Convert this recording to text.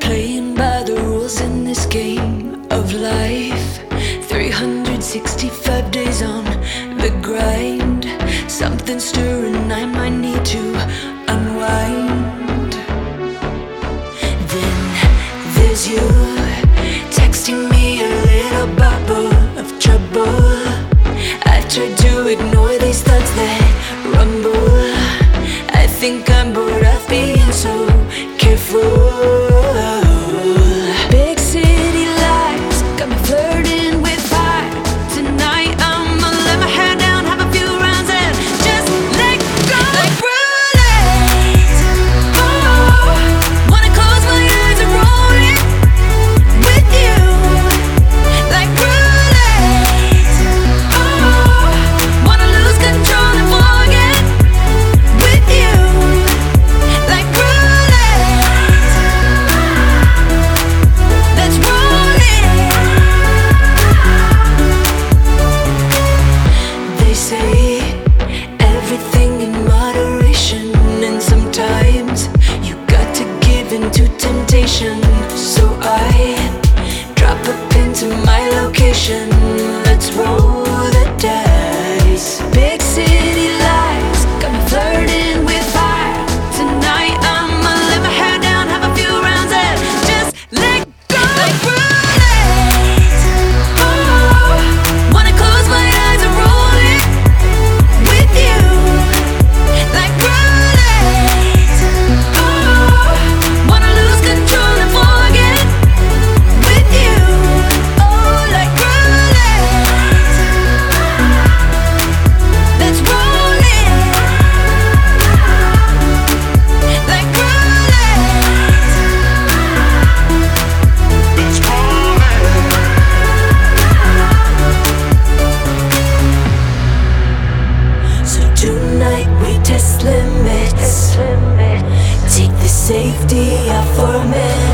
playing by the rules in this game of life. 365 days on the grind, something stirring. I might need to unwind. Then there's you texting me a little bubble of trouble. I try to ignore these thoughts that rumble. I think I'm bored of being so careful. Let's roll. safety for men.